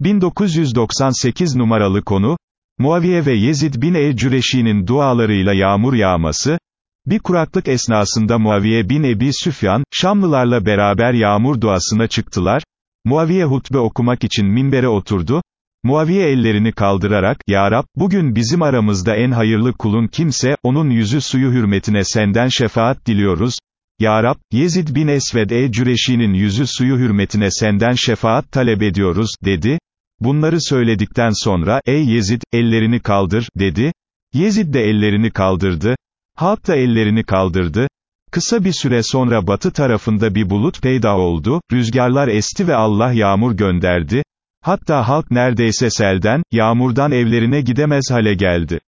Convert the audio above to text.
1998 numaralı konu, Muaviye ve Yezid bin el-Cüreşi'nin dualarıyla yağmur yağması, bir kuraklık esnasında Muaviye bin Ebi Süfyan, Şamlılarla beraber yağmur duasına çıktılar, Muaviye hutbe okumak için minbere oturdu, Muaviye ellerini kaldırarak, Ya Rab, bugün bizim aramızda en hayırlı kulun kimse, onun yüzü suyu hürmetine senden şefaat diliyoruz, Ya Rab, Yezid bin Esved e-Cüreşi'nin yüzü suyu hürmetine senden şefaat talep ediyoruz, dedi, Bunları söyledikten sonra, ey Yezid, ellerini kaldır, dedi. Yezid de ellerini kaldırdı. Halk da ellerini kaldırdı. Kısa bir süre sonra batı tarafında bir bulut peyda oldu, rüzgarlar esti ve Allah yağmur gönderdi. Hatta halk neredeyse selden, yağmurdan evlerine gidemez hale geldi.